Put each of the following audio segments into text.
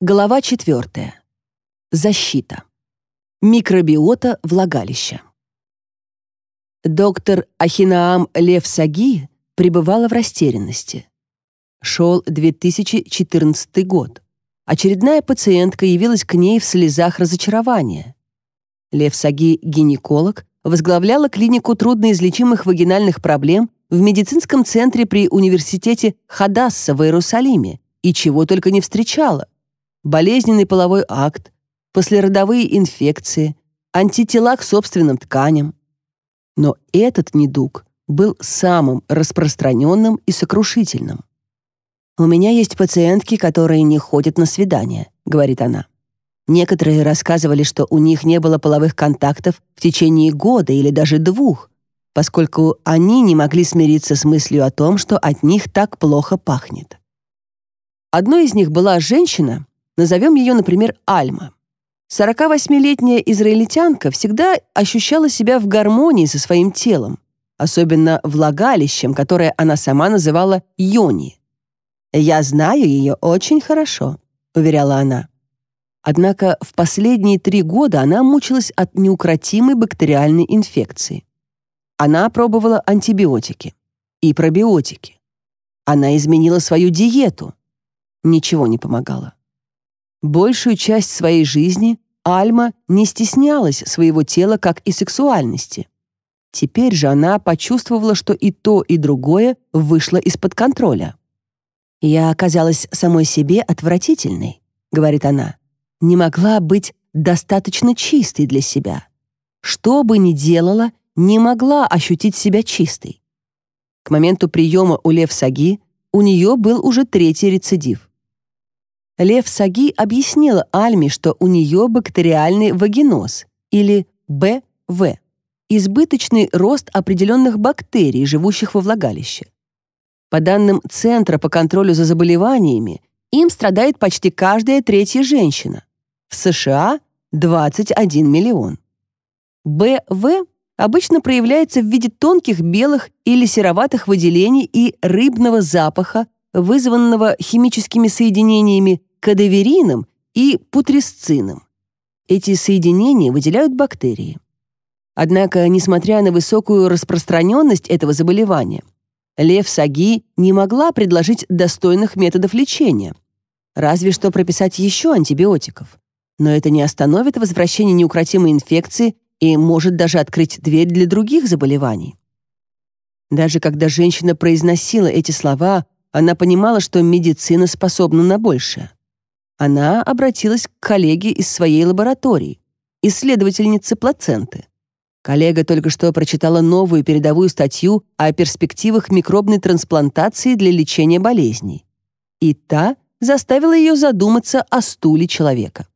Глава 4. Защита. Микробиота влагалища. Доктор Ахинаам Лев Саги пребывала в растерянности. Шел 2014 год. Очередная пациентка явилась к ней в слезах разочарования. Лев Саги, гинеколог, возглавляла клинику трудноизлечимых вагинальных проблем в медицинском центре при университете Хадасса в Иерусалиме и чего только не встречала – болезненный половой акт, послеродовые инфекции, антитела к собственным тканям. Но этот недуг был самым распространенным и сокрушительным. «У меня есть пациентки, которые не ходят на свидания», — говорит она. Некоторые рассказывали, что у них не было половых контактов в течение года или даже двух, поскольку они не могли смириться с мыслью о том, что от них так плохо пахнет. Одной из них была женщина, Назовем ее, например, Альма. 48-летняя израильтянка всегда ощущала себя в гармонии со своим телом, особенно влагалищем, которое она сама называла Йони. «Я знаю ее очень хорошо», — уверяла она. Однако в последние три года она мучилась от неукротимой бактериальной инфекции. Она пробовала антибиотики и пробиотики. Она изменила свою диету. Ничего не помогало. Большую часть своей жизни Альма не стеснялась своего тела как и сексуальности. Теперь же она почувствовала, что и то, и другое вышло из-под контроля. «Я оказалась самой себе отвратительной», — говорит она. «Не могла быть достаточно чистой для себя. Что бы ни делала, не могла ощутить себя чистой». К моменту приема у Лев Саги у нее был уже третий рецидив. Лев Саги объяснила Альме, что у нее бактериальный вагиноз или БВ – избыточный рост определенных бактерий, живущих во влагалище. По данным Центра по контролю за заболеваниями, им страдает почти каждая третья женщина. В США – 21 миллион. БВ обычно проявляется в виде тонких белых или сероватых выделений и рыбного запаха, вызванного химическими соединениями кадаверином и путресцином. Эти соединения выделяют бактерии. Однако, несмотря на высокую распространенность этого заболевания, Лев Саги не могла предложить достойных методов лечения, разве что прописать еще антибиотиков. Но это не остановит возвращение неукротимой инфекции и может даже открыть дверь для других заболеваний. Даже когда женщина произносила эти слова, она понимала, что медицина способна на большее. Она обратилась к коллеге из своей лаборатории, исследовательнице плаценты. Коллега только что прочитала новую передовую статью о перспективах микробной трансплантации для лечения болезней. И та заставила ее задуматься о стуле человека.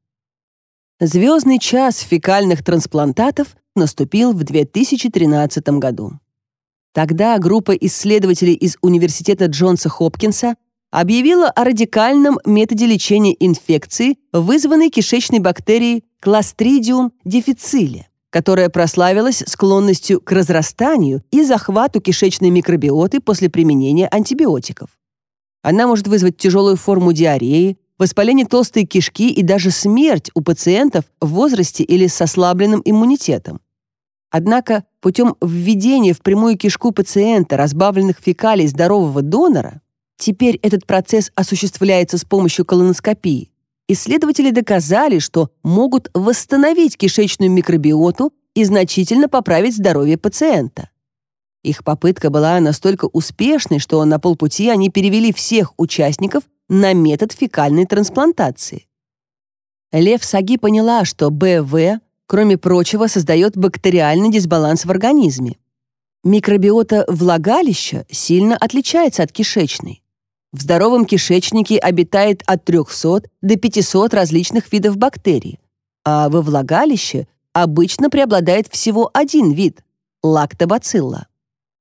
Звездный час фекальных трансплантатов наступил в 2013 году. Тогда группа исследователей из Университета Джонса Хопкинса объявила о радикальном методе лечения инфекции, вызванной кишечной бактерией Clostridium difficile, которая прославилась склонностью к разрастанию и захвату кишечной микробиоты после применения антибиотиков. Она может вызвать тяжелую форму диареи, воспаление толстой кишки и даже смерть у пациентов в возрасте или с ослабленным иммунитетом. Однако путем введения в прямую кишку пациента разбавленных фекалий здорового донора Теперь этот процесс осуществляется с помощью колоноскопии. Исследователи доказали, что могут восстановить кишечную микробиоту и значительно поправить здоровье пациента. Их попытка была настолько успешной, что на полпути они перевели всех участников на метод фекальной трансплантации. Лев Саги поняла, что БВ, кроме прочего, создает бактериальный дисбаланс в организме. Микробиота влагалища сильно отличается от кишечной. В здоровом кишечнике обитает от 300 до 500 различных видов бактерий, а во влагалище обычно преобладает всего один вид – лактобацилла.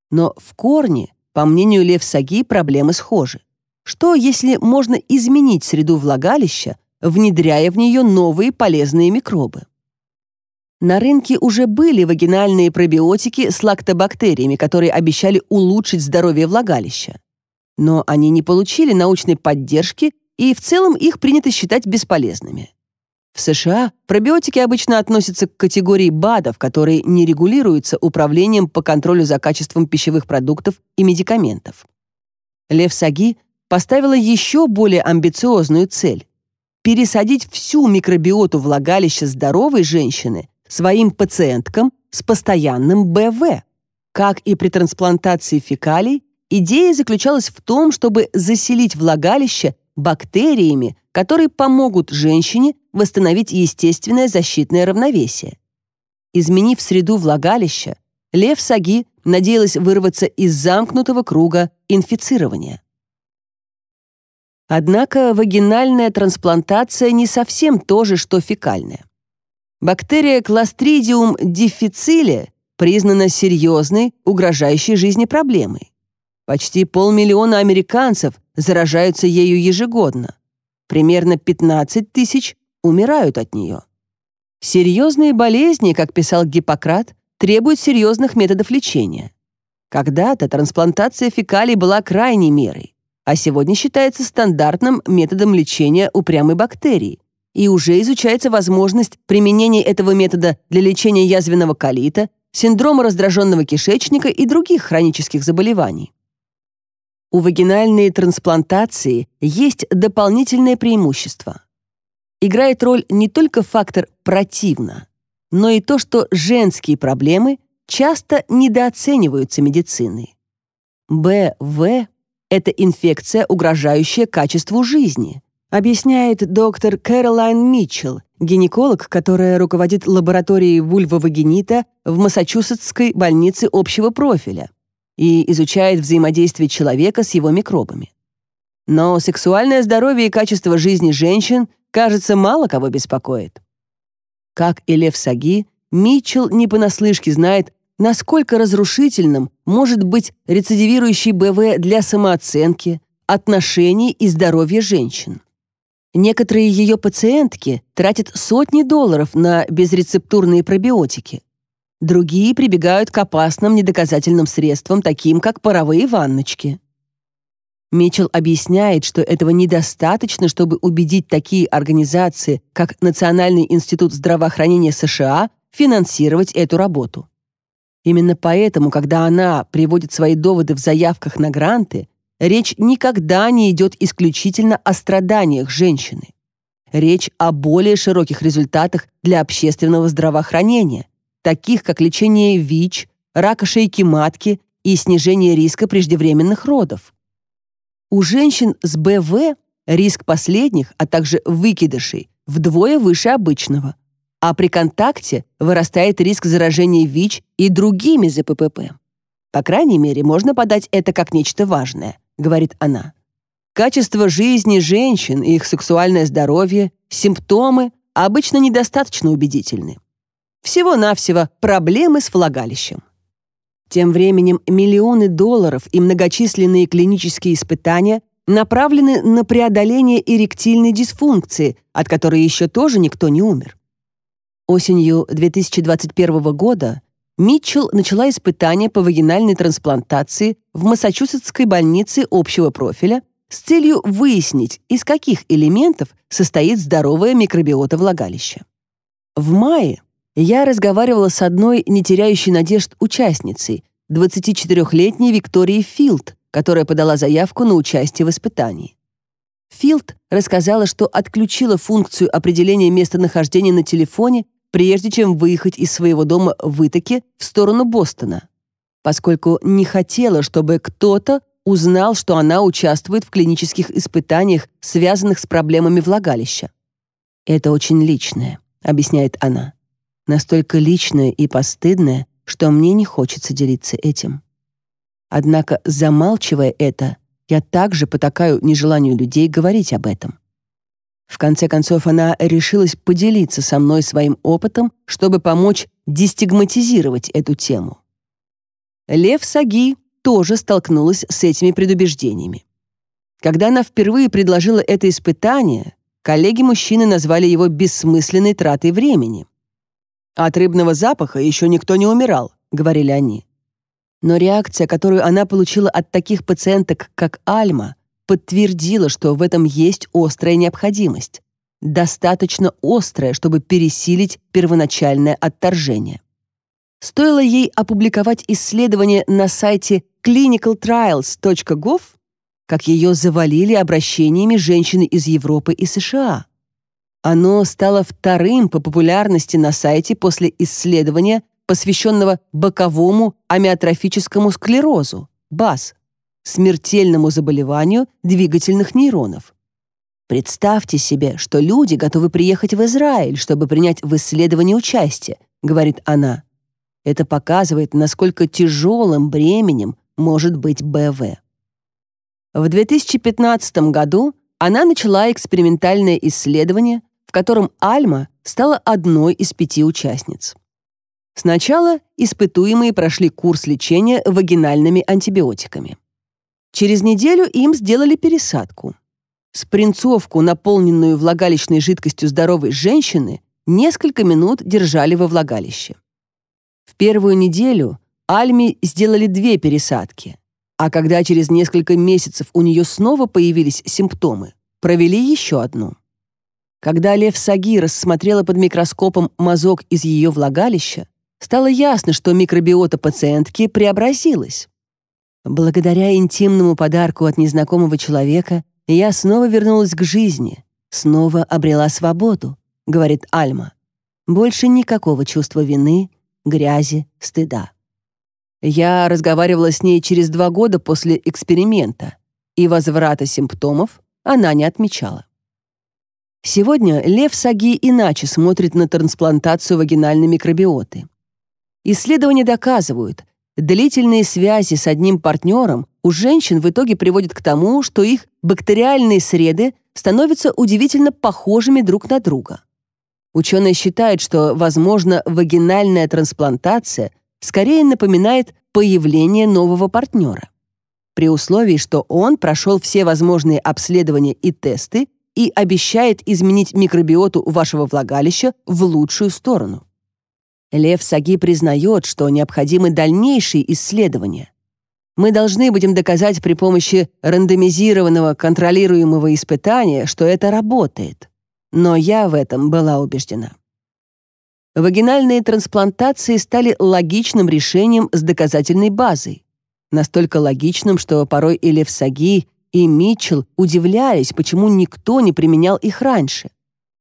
Но в корне, по мнению Лев Саги, проблемы схожи. Что, если можно изменить среду влагалища, внедряя в нее новые полезные микробы? На рынке уже были вагинальные пробиотики с лактобактериями, которые обещали улучшить здоровье влагалища. Но они не получили научной поддержки, и в целом их принято считать бесполезными. В США пробиотики обычно относятся к категории БАДов, которые не регулируются управлением по контролю за качеством пищевых продуктов и медикаментов. Лев Саги поставила еще более амбициозную цель – пересадить всю микробиоту влагалища здоровой женщины своим пациенткам с постоянным БВ. Как и при трансплантации фекалий, Идея заключалась в том, чтобы заселить влагалище бактериями, которые помогут женщине восстановить естественное защитное равновесие. Изменив среду влагалища, Лев Саги надеялась вырваться из замкнутого круга инфицирования. Однако вагинальная трансплантация не совсем то же, что фекальная. Бактерия Clostridium difficile признана серьезной, угрожающей жизни проблемой. Почти полмиллиона американцев заражаются ею ежегодно. Примерно 15 тысяч умирают от нее. Серьезные болезни, как писал Гиппократ, требуют серьезных методов лечения. Когда-то трансплантация фекалий была крайней мерой, а сегодня считается стандартным методом лечения упрямой бактерии, и уже изучается возможность применения этого метода для лечения язвенного колита, синдрома раздраженного кишечника и других хронических заболеваний. У вагинальной трансплантации есть дополнительное преимущество. Играет роль не только фактор «противно», но и то, что женские проблемы часто недооцениваются медициной. БВ — это инфекция, угрожающая качеству жизни, объясняет доктор Кэролайн Митчелл, гинеколог, которая руководит лабораторией вульвовагенита в Массачусетской больнице общего профиля и изучает взаимодействие человека с его микробами. Но сексуальное здоровье и качество жизни женщин, кажется, мало кого беспокоит. Как и Лев Саги, Митчелл не понаслышке знает, насколько разрушительным может быть рецидивирующий БВ для самооценки, отношений и здоровья женщин. Некоторые ее пациентки тратят сотни долларов на безрецептурные пробиотики, Другие прибегают к опасным недоказательным средствам, таким как паровые ванночки. Митчелл объясняет, что этого недостаточно, чтобы убедить такие организации, как Национальный институт здравоохранения США, финансировать эту работу. Именно поэтому, когда она приводит свои доводы в заявках на гранты, речь никогда не идет исключительно о страданиях женщины. Речь о более широких результатах для общественного здравоохранения, таких как лечение ВИЧ, рака шейки матки и снижение риска преждевременных родов. У женщин с БВ риск последних, а также выкидышей, вдвое выше обычного, а при контакте вырастает риск заражения ВИЧ и другими ЗППП. По крайней мере, можно подать это как нечто важное, говорит она. Качество жизни женщин и их сексуальное здоровье, симптомы обычно недостаточно убедительны. Всего-навсего проблемы с влагалищем. Тем временем миллионы долларов и многочисленные клинические испытания направлены на преодоление эректильной дисфункции, от которой еще тоже никто не умер. Осенью 2021 года Митчелл начала испытания по вагинальной трансплантации в Массачусетской больнице общего профиля с целью выяснить, из каких элементов состоит здоровая микробиота влагалища. В мае я разговаривала с одной, не теряющей надежд, участницей, 24-летней Викторией Филд, которая подала заявку на участие в испытании. Филд рассказала, что отключила функцию определения местонахождения на телефоне, прежде чем выехать из своего дома в Итаке в сторону Бостона, поскольку не хотела, чтобы кто-то узнал, что она участвует в клинических испытаниях, связанных с проблемами влагалища. «Это очень личное», — объясняет она настолько личное и постыдное, что мне не хочется делиться этим. Однако, замалчивая это, я также потакаю нежеланию людей говорить об этом. В конце концов, она решилась поделиться со мной своим опытом, чтобы помочь дестигматизировать эту тему. Лев Саги тоже столкнулась с этими предубеждениями. Когда она впервые предложила это испытание, коллеги-мужчины назвали его бессмысленной тратой времени. От рыбного запаха еще никто не умирал, говорили они. Но реакция, которую она получила от таких пациенток, как Альма, подтвердила, что в этом есть острая необходимость. Достаточно острая, чтобы пересилить первоначальное отторжение. Стоило ей опубликовать исследование на сайте clinicaltrials.gov, как ее завалили обращениями женщины из Европы и США. Оно стало вторым по популярности на сайте после исследования, посвященного боковому амиотрофическому склерозу, БАС, смертельному заболеванию двигательных нейронов. «Представьте себе, что люди готовы приехать в Израиль, чтобы принять в исследовании участие», — говорит она. Это показывает, насколько тяжелым бременем может быть БВ. В 2015 году она начала экспериментальное исследование, в котором Альма стала одной из пяти участниц. Сначала испытуемые прошли курс лечения вагинальными антибиотиками. Через неделю им сделали пересадку. Спринцовку, наполненную влагалищной жидкостью здоровой женщины, несколько минут держали во влагалище. В первую неделю Альме сделали две пересадки, а когда через несколько месяцев у нее снова появились симптомы, провели еще одну. Когда Лев Сагирос смотрела под микроскопом мазок из ее влагалища, стало ясно, что микробиота пациентки преобразилась. Благодаря интимному подарку от незнакомого человека я снова вернулась к жизни, снова обрела свободу, говорит Альма. Больше никакого чувства вины, грязи, стыда. Я разговаривала с ней через два года после эксперимента, и возврата симптомов она не отмечала. Сегодня Лев Саги иначе смотрит на трансплантацию вагинальной микробиоты. Исследования доказывают, длительные связи с одним партнером у женщин в итоге приводят к тому, что их бактериальные среды становятся удивительно похожими друг на друга. Ученые считают, что, возможно, вагинальная трансплантация скорее напоминает появление нового партнера. При условии, что он прошел все возможные обследования и тесты и обещает изменить микробиоту вашего влагалища в лучшую сторону. Лев Саги признает, что необходимы дальнейшие исследования. Мы должны будем доказать при помощи рандомизированного контролируемого испытания, что это работает. Но я в этом была убеждена. Вагинальные трансплантации стали логичным решением с доказательной базой. Настолько логичным, что порой и Левсаги, и Митчелл удивлялись, почему никто не применял их раньше.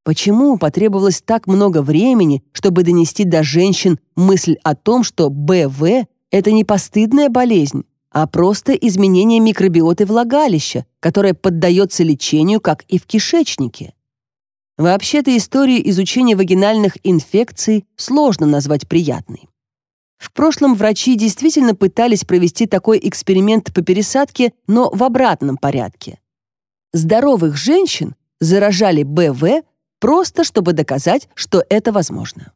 Почему потребовалось так много времени, чтобы донести до женщин мысль о том, что БВ – это не постыдная болезнь, а просто изменение микробиоты влагалища, которое поддается лечению, как и в кишечнике? Вообще-то историю изучения вагинальных инфекций сложно назвать приятной. В прошлом врачи действительно пытались провести такой эксперимент по пересадке, но в обратном порядке. Здоровых женщин заражали БВ просто чтобы доказать, что это возможно.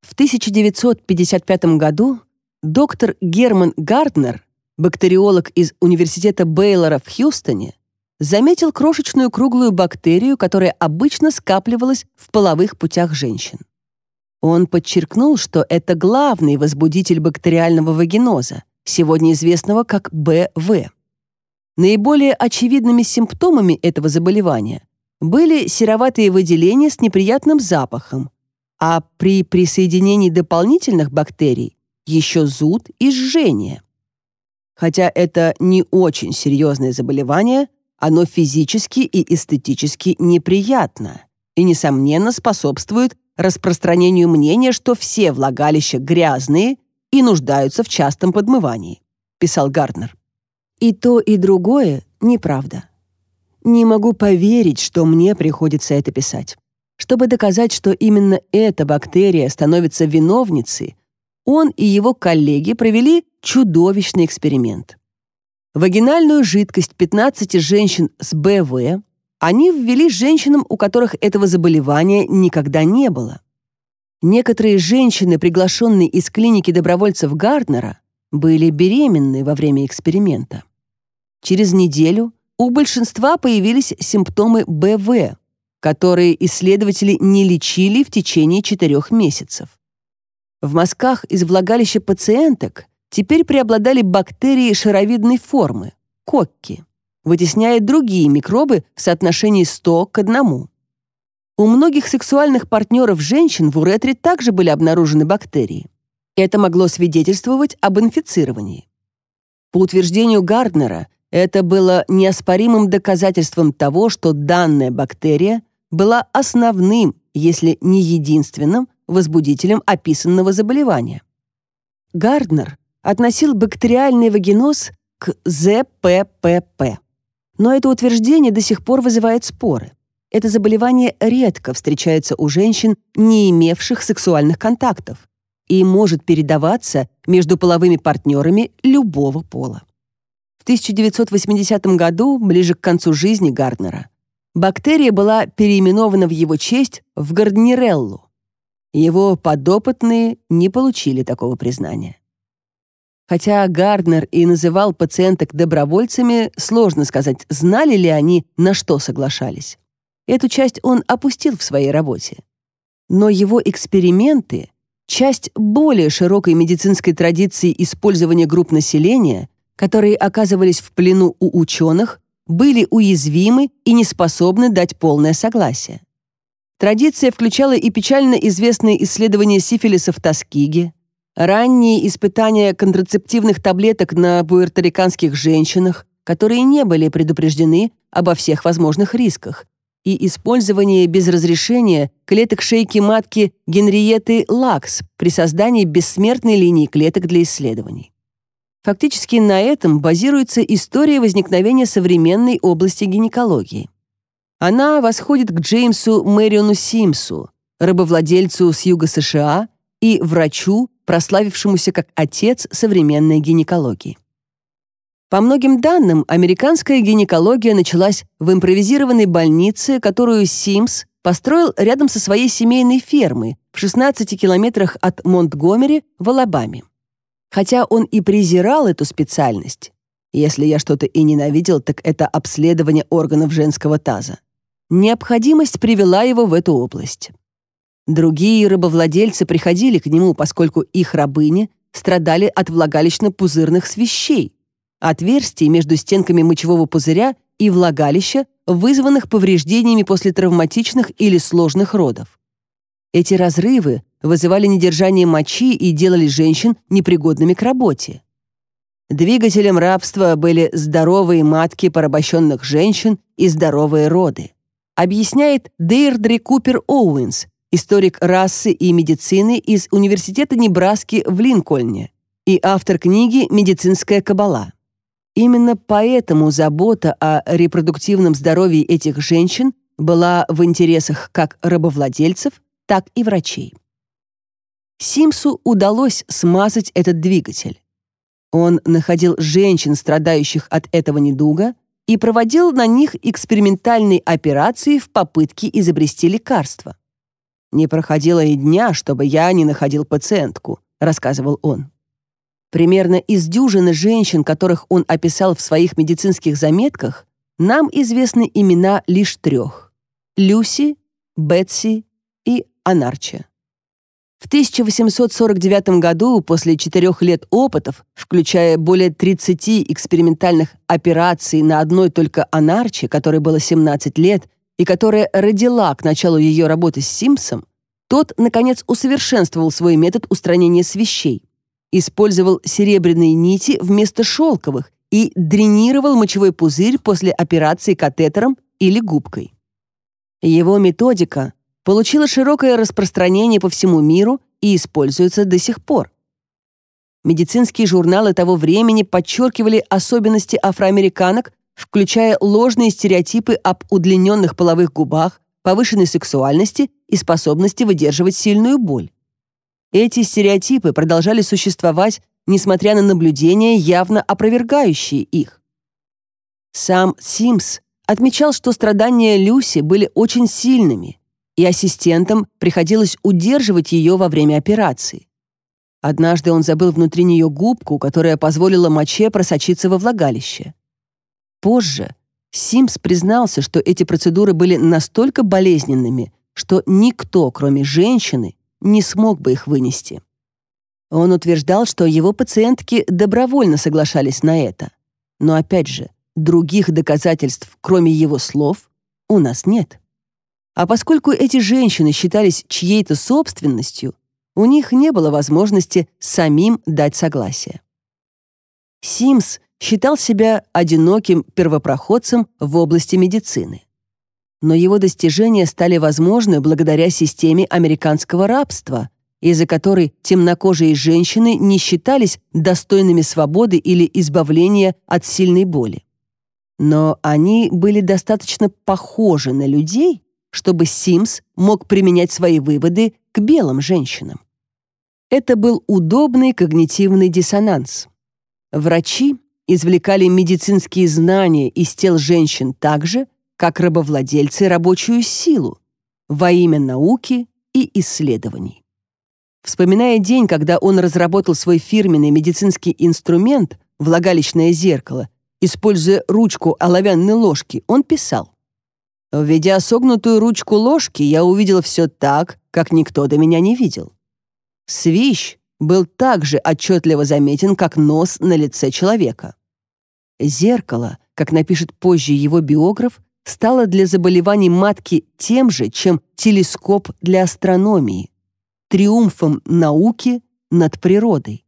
В 1955 году доктор Герман Гарднер, бактериолог из Университета Бейлора в Хьюстоне, заметил крошечную круглую бактерию, которая обычно скапливалась в половых путях женщин. Он подчеркнул, что это главный возбудитель бактериального вагиноза, сегодня известного как БВ. Наиболее очевидными симптомами этого заболевания были сероватые выделения с неприятным запахом, а при присоединении дополнительных бактерий еще зуд и жжение. Хотя это не очень серьезное заболевание, оно физически и эстетически неприятно и, несомненно, способствует распространению мнения, что все влагалища грязные и нуждаются в частом подмывании», — писал Гарднер. «И то, и другое неправда. Не могу поверить, что мне приходится это писать. Чтобы доказать, что именно эта бактерия становится виновницей, он и его коллеги провели чудовищный эксперимент. Вагинальную жидкость 15 женщин с БВ они ввели женщинам, у которых этого заболевания никогда не было. Некоторые женщины, приглашенные из клиники добровольцев Гарднера, были беременны во время эксперимента. Через неделю у большинства появились симптомы БВ, которые исследователи не лечили в течение четырех месяцев. В мазках из влагалища пациенток теперь преобладали бактерии шаровидной формы – кокки вытесняет другие микробы в соотношении 100 к 1. У многих сексуальных партнеров женщин в уретре также были обнаружены бактерии. Это могло свидетельствовать об инфицировании. По утверждению Гарднера, это было неоспоримым доказательством того, что данная бактерия была основным, если не единственным, возбудителем описанного заболевания. Гарднер относил бактериальный вагиноз к ЗППП. Но это утверждение до сих пор вызывает споры. Это заболевание редко встречается у женщин, не имевших сексуальных контактов, и может передаваться между половыми партнерами любого пола. В 1980 году, ближе к концу жизни Гарднера, бактерия была переименована в его честь в Гарднереллу. Его подопытные не получили такого признания. Хотя Гарднер и называл пациенток добровольцами, сложно сказать, знали ли они, на что соглашались. Эту часть он опустил в своей работе. Но его эксперименты — часть более широкой медицинской традиции использования групп населения, которые оказывались в плену у ученых, были уязвимы и не способны дать полное согласие. Традиция включала и печально известные исследования сифилиса в Тоскиге, Ранние испытания контрацептивных таблеток на пуэрториканских женщинах, которые не были предупреждены обо всех возможных рисках, и использование без разрешения клеток шейки матки Генриеты Лакс при создании бессмертной линии клеток для исследований. Фактически на этом базируется история возникновения современной области гинекологии. Она восходит к Джеймсу Мэриону Симсу, рабовладельцу с юга США и врачу, прославившемуся как отец современной гинекологии. По многим данным, американская гинекология началась в импровизированной больнице, которую Симс построил рядом со своей семейной фермой в 16 километрах от Монтгомери в Алабаме. Хотя он и презирал эту специальность, если я что-то и ненавидел, так это обследование органов женского таза, необходимость привела его в эту область. Другие рабовладельцы приходили к нему, поскольку их рабыни страдали от влагалищно-пузырных свищей, отверстий между стенками мочевого пузыря и влагалища, вызванных повреждениями после травматичных или сложных родов. Эти разрывы вызывали недержание мочи и делали женщин непригодными к работе. Двигателем рабства были здоровые матки порабощенных женщин и здоровые роды. Объясняет Дейрдри Купер Оуэнс, историк расы и медицины из Университета Небраски в Линкольне и автор книги «Медицинская кабала». Именно поэтому забота о репродуктивном здоровье этих женщин была в интересах как рабовладельцев, так и врачей. Симсу удалось смазать этот двигатель. Он находил женщин, страдающих от этого недуга, и проводил на них экспериментальные операции в попытке изобрести лекарство. «Не проходило и дня, чтобы я не находил пациентку», — рассказывал он. Примерно из дюжины женщин, которых он описал в своих медицинских заметках, нам известны имена лишь трех — Люси, Бетси и Анарча. В 1849 году, после четырех лет опытов, включая более 30 экспериментальных операций на одной только анарче, которой было 17 лет, и которая родила к началу ее работы с Симпсом, тот, наконец, усовершенствовал свой метод устранения свищей, использовал серебряные нити вместо шелковых и дренировал мочевой пузырь после операции катетером или губкой. Его методика получила широкое распространение по всему миру и используется до сих пор. Медицинские журналы того времени подчеркивали особенности афроамериканок включая ложные стереотипы об удлиненных половых губах, повышенной сексуальности и способности выдерживать сильную боль. Эти стереотипы продолжали существовать, несмотря на наблюдения, явно опровергающие их. Сам Симс отмечал, что страдания Люси были очень сильными, и ассистентам приходилось удерживать ее во время операции. Однажды он забыл внутри нее губку, которая позволила моче просочиться во влагалище. Позже Симс признался, что эти процедуры были настолько болезненными, что никто, кроме женщины, не смог бы их вынести. Он утверждал, что его пациентки добровольно соглашались на это. Но опять же, других доказательств, кроме его слов, у нас нет. А поскольку эти женщины считались чьей-то собственностью, у них не было возможности самим дать согласие. Симс считал себя одиноким первопроходцем в области медицины. Но его достижения стали возможны благодаря системе американского рабства, из-за которой темнокожие женщины не считались достойными свободы или избавления от сильной боли. Но они были достаточно похожи на людей, чтобы Симс мог применять свои выводы к белым женщинам. Это был удобный когнитивный диссонанс. Врачи извлекали медицинские знания из тел женщин так же, как рабовладельцы рабочую силу во имя науки и исследований. Вспоминая день, когда он разработал свой фирменный медицинский инструмент, влагалищное зеркало, используя ручку оловянной ложки, он писал. «Введя согнутую ручку ложки, я увидел все так, как никто до меня не видел. Свищ, был также отчетливо заметен, как нос на лице человека. Зеркало, как напишет позже его биограф, стало для заболеваний матки тем же, чем телескоп для астрономии, триумфом науки над природой.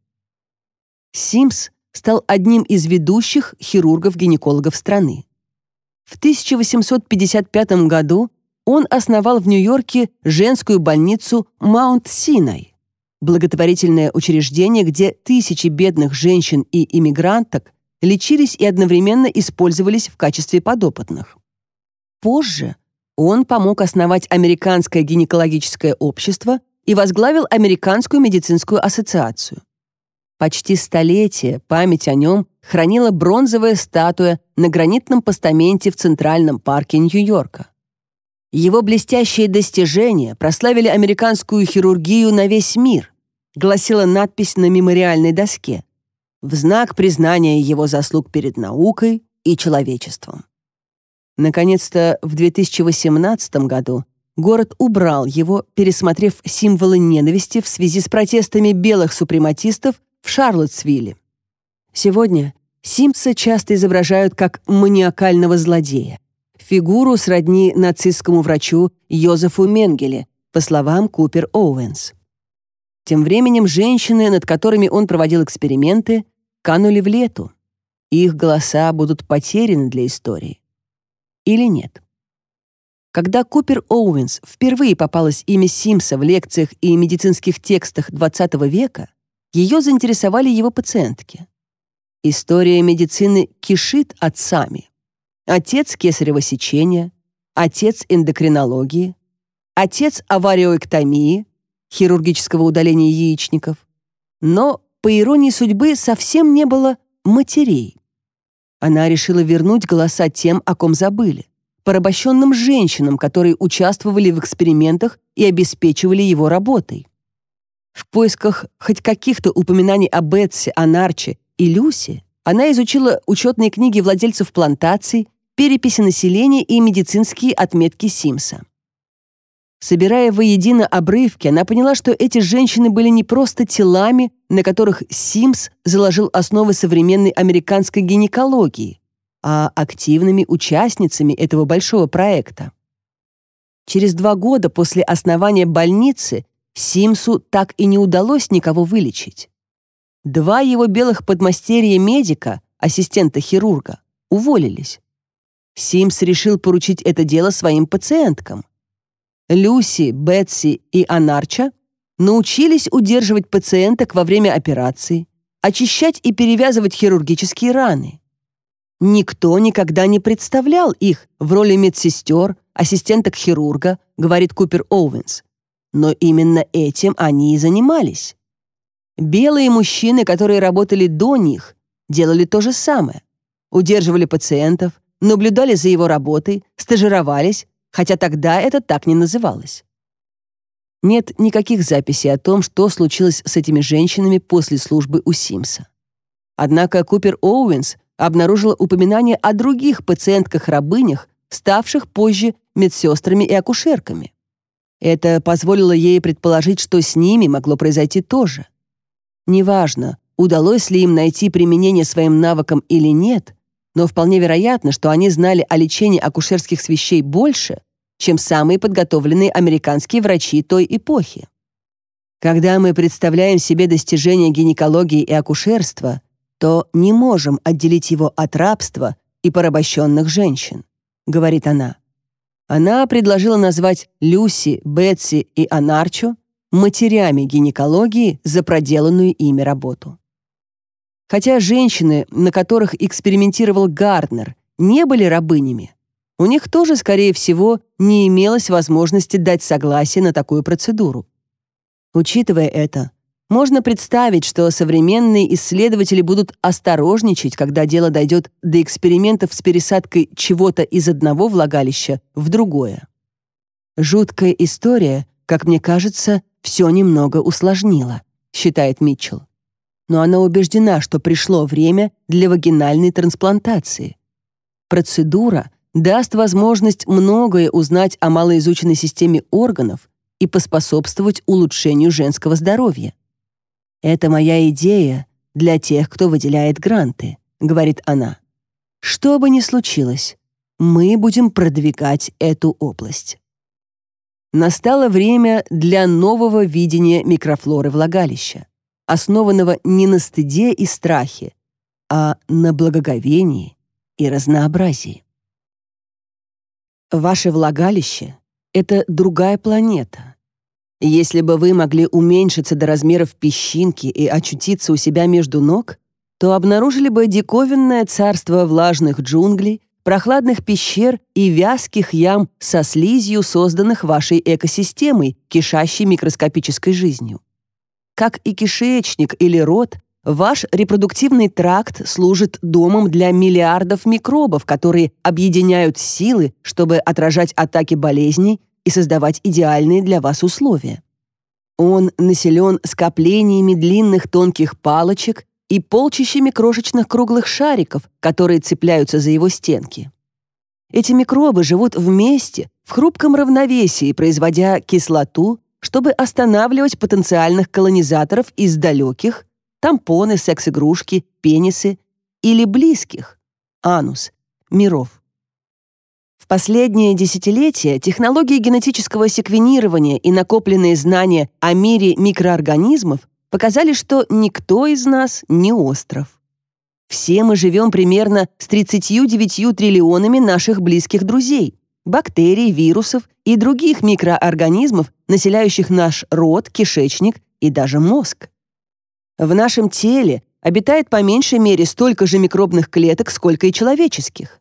Симс стал одним из ведущих хирургов-гинекологов страны. В 1855 году он основал в Нью-Йорке женскую больницу Маунт-Синай. Благотворительное учреждение, где тысячи бедных женщин и иммигранток лечились и одновременно использовались в качестве подопытных. Позже он помог основать Американское гинекологическое общество и возглавил Американскую медицинскую ассоциацию. Почти столетие память о нем хранила бронзовая статуя на гранитном постаменте в Центральном парке Нью-Йорка. Его блестящие достижения прославили американскую хирургию на весь мир, гласила надпись на мемориальной доске, в знак признания его заслуг перед наукой и человечеством. Наконец-то в 2018 году город убрал его, пересмотрев символы ненависти в связи с протестами белых супрематистов в Шарлоттсвилле. Сегодня Симпса часто изображают как маниакального злодея фигуру сродни нацистскому врачу Йозефу Менгеле, по словам Купер Оуэнс. Тем временем женщины, над которыми он проводил эксперименты, канули в лету. Их голоса будут потеряны для истории. Или нет? Когда Купер Оуэнс впервые попалось имя Симса в лекциях и медицинских текстах XX века, ее заинтересовали его пациентки. История медицины кишит отцами, отец кесарево сечения, отец эндокринологии, отец авариоэктомии, хирургического удаления яичников. Но, по иронии судьбы, совсем не было матерей. Она решила вернуть голоса тем, о ком забыли, порабощенным женщинам, которые участвовали в экспериментах и обеспечивали его работой. В поисках хоть каких-то упоминаний о Бетсе, о Нарче и Люсе она изучила учетные книги владельцев плантаций, переписи населения и медицинские отметки Симса. Собирая воедино обрывки, она поняла, что эти женщины были не просто телами, на которых Симс заложил основы современной американской гинекологии, а активными участницами этого большого проекта. Через два года после основания больницы Симсу так и не удалось никого вылечить. Два его белых подмастерья-медика, ассистента-хирурга, уволились. Симс решил поручить это дело своим пациенткам. Люси, Бетси и Анарча научились удерживать пациенток во время операции, очищать и перевязывать хирургические раны. Никто никогда не представлял их в роли медсестер, ассистенток хирурга, говорит Купер Оуэнс. Но именно этим они и занимались. Белые мужчины, которые работали до них, делали то же самое. Удерживали пациентов, наблюдали за его работой, стажировались, хотя тогда это так не называлось. Нет никаких записей о том, что случилось с этими женщинами после службы у Симса. Однако Купер Оуэнс обнаружила упоминание о других пациентках-рабынях, ставших позже медсестрами и акушерками. Это позволило ей предположить, что с ними могло произойти то же. Неважно, удалось ли им найти применение своим навыкам или нет, но вполне вероятно, что они знали о лечении акушерских свещей больше, чем самые подготовленные американские врачи той эпохи. Когда мы представляем себе достижения гинекологии и акушерства, то не можем отделить его от рабства и порабощенных женщин, говорит она. Она предложила назвать Люси, Бетси и Анарчу матерями гинекологии за проделанную ими работу. Хотя женщины, на которых экспериментировал Гарднер, не были рабынями, у них тоже, скорее всего, не имелось возможности дать согласие на такую процедуру. Учитывая это, можно представить, что современные исследователи будут осторожничать, когда дело дойдет до экспериментов с пересадкой чего-то из одного влагалища в другое. Жуткая история, как мне кажется, все немного усложнила, считает Митчелл но она убеждена, что пришло время для вагинальной трансплантации. Процедура даст возможность многое узнать о малоизученной системе органов и поспособствовать улучшению женского здоровья. «Это моя идея для тех, кто выделяет гранты», — говорит она. «Что бы ни случилось, мы будем продвигать эту область». Настало время для нового видения микрофлоры влагалища основанного не на стыде и страхе, а на благоговении и разнообразии. Ваше влагалище — это другая планета. Если бы вы могли уменьшиться до размеров песчинки и очутиться у себя между ног, то обнаружили бы диковинное царство влажных джунглей, прохладных пещер и вязких ям со слизью, созданных вашей экосистемой, кишащей микроскопической жизнью как и кишечник или рот, ваш репродуктивный тракт служит домом для миллиардов микробов, которые объединяют силы, чтобы отражать атаки болезней и создавать идеальные для вас условия. Он населен скоплениями длинных тонких палочек и полчищами крошечных круглых шариков, которые цепляются за его стенки. Эти микробы живут вместе, в хрупком равновесии, производя кислоту, чтобы останавливать потенциальных колонизаторов из далеких, тампоны, секс-игрушки, пенисы или близких, анус, миров. В последнее десятилетие технологии генетического секвенирования и накопленные знания о мире микроорганизмов показали, что никто из нас не остров. Все мы живем примерно с 39 триллионами наших близких друзей бактерий, вирусов и других микроорганизмов, населяющих наш рот, кишечник и даже мозг. В нашем теле обитает по меньшей мере столько же микробных клеток, сколько и человеческих.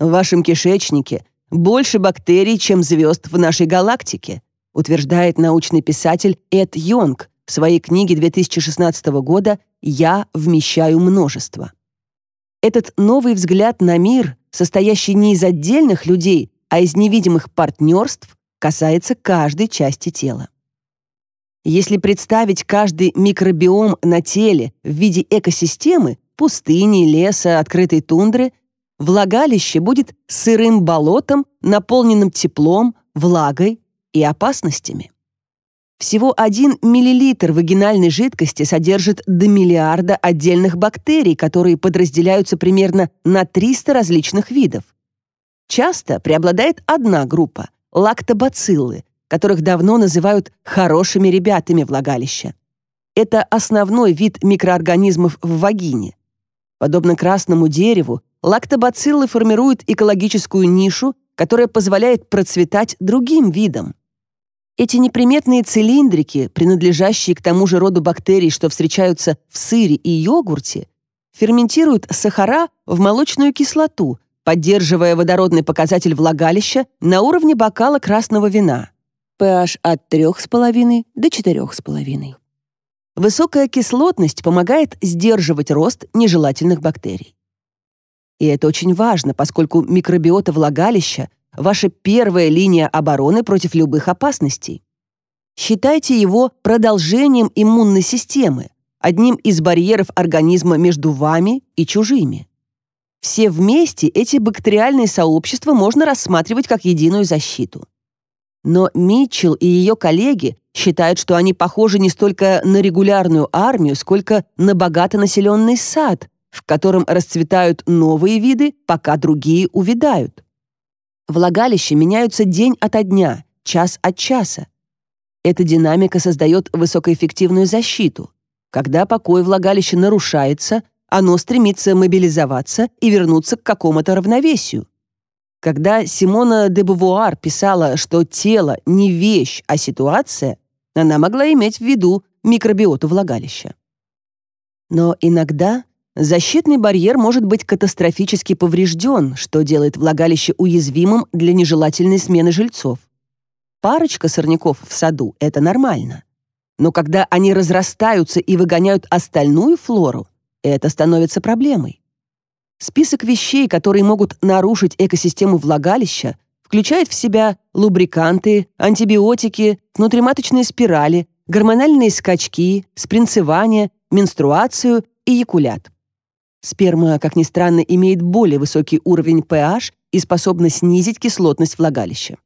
В вашем кишечнике больше бактерий, чем звезд в нашей галактике, утверждает научный писатель Эд Йонг в своей книге 2016 года «Я вмещаю множество». Этот новый взгляд на мир, состоящий не из отдельных людей, а из невидимых партнерств касается каждой части тела. Если представить каждый микробиом на теле в виде экосистемы, пустыни, леса, открытой тундры, влагалище будет сырым болотом, наполненным теплом, влагой и опасностями. Всего 1 мл вагинальной жидкости содержит до миллиарда отдельных бактерий, которые подразделяются примерно на 300 различных видов. Часто преобладает одна группа – лактобациллы, которых давно называют «хорошими ребятами» влагалища. Это основной вид микроорганизмов в вагине. Подобно красному дереву, лактобациллы формируют экологическую нишу, которая позволяет процветать другим видам. Эти неприметные цилиндрики, принадлежащие к тому же роду бактерий, что встречаются в сыре и йогурте, ферментируют сахара в молочную кислоту, поддерживая водородный показатель влагалища на уровне бокала красного вина. PH от 3,5 до 4,5. Высокая кислотность помогает сдерживать рост нежелательных бактерий. И это очень важно, поскольку микробиота влагалища — ваша первая линия обороны против любых опасностей. Считайте его продолжением иммунной системы, одним из барьеров организма между вами и чужими. Все вместе эти бактериальные сообщества можно рассматривать как единую защиту. Но Митчелл и ее коллеги считают, что они похожи не столько на регулярную армию, сколько на богато населенный сад, в котором расцветают новые виды, пока другие увядают. Влагалища меняются день ото дня, час от часа. Эта динамика создает высокоэффективную защиту. Когда покой влагалища нарушается, а оно стремится мобилизоваться и вернуться к какому-то равновесию. Когда Симона де Бувуар писала, что тело не вещь, а ситуация, она могла иметь в виду микробиоту влагалища. Но иногда защитный барьер может быть катастрофически поврежден, что делает влагалище уязвимым для нежелательной смены жильцов. Парочка сорняков в саду — это нормально. Но когда они разрастаются и выгоняют остальную флору, это становится проблемой. Список вещей, которые могут нарушить экосистему влагалища, включает в себя лубриканты, антибиотики, внутриматочные спирали, гормональные скачки, спринцевание, менструацию и экулят. Сперма, как ни странно, имеет более высокий уровень pH и способна снизить кислотность влагалища.